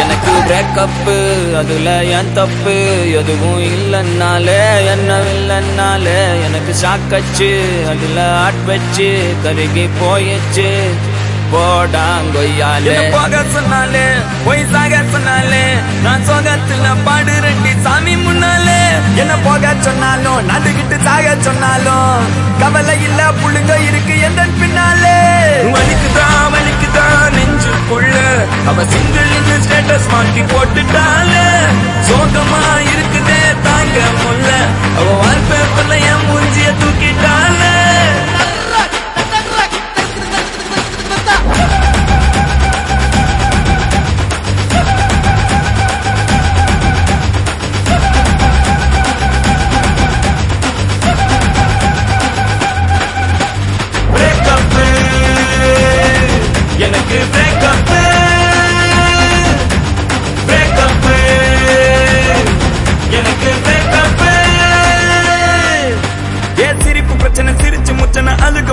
எனக்கு பிரேக்கப்பு அதுல என் தப்பு? எதுவும் இல்லைன்னாலே என்ன இல்லைன்னாலே எனக்கு சாக்கச்சு அதுல ஆட் வச்சு கருகி போயிடுச்சு. போடாங்கொய்யாலே போக சொன்னாலே பொய் சாக சொன்னாலே நான் சோகத்துல பாடு ரெண்டி சாமி முன்னாலே. என்ன போக சொன்னாலும் நடுகிட்டு சாக சொன்னாலும் கவலை இல்ல புள்ளுங்க இருக்கு எந்த பின்னாலே. வலிக்குதா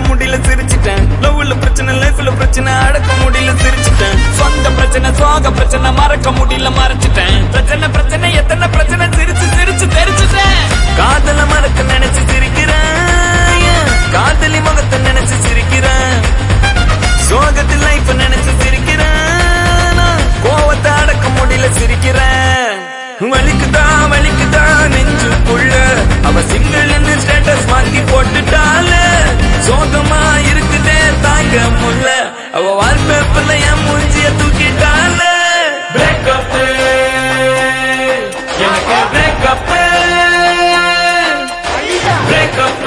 முடியல சிரிச்சிட்டேன். லவ்ல பிரச்சனை லைஃப்ல பிரச்சனை அடக்க முடியல சிரிச்சிட்டேன். சொந்த பிரச்சனை சோக பிரச்சனை மறக்க முடியல மறைச்சிட்டேன். பிரச்சனை பிரச்சனை எத்தனை பிரச்சனை சிரிச்சு சிரிச்சு தெரிச்சுட்டேன் காதல மறக்க நினைச்சு சிரிக்கிறேன் காதலி முகத்தை நினைச்சு சிரிக்கிறேன். சோகத்தில் லைஃப் நினைச்சு சிரிக்கிறேன் கோவத்தை அடக்க முடியல சிரிக்கிறேன். வலிக்குதா வலிக்குதா நெஞ்சுக்குள்ள? அவ வால்பேப்பர்ல என் மூஞ்சிய தூக்கிட்டான. பிரேக்கப் எனக்கு பிரேக்கப் பிரேக்கப்